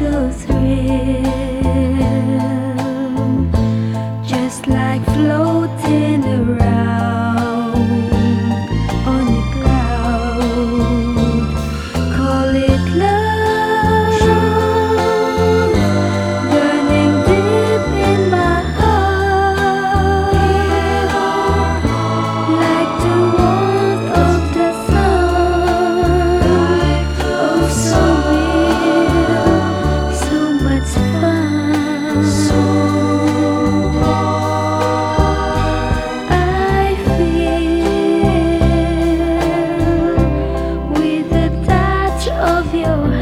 magical thrill. you.